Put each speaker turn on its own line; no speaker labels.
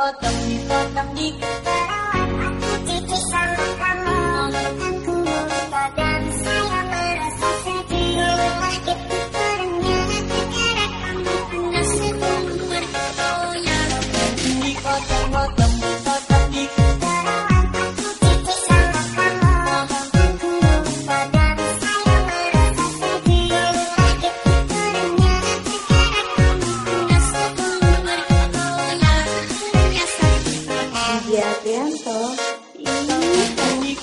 lo tâm thì lo tâm đi. viento. Y mi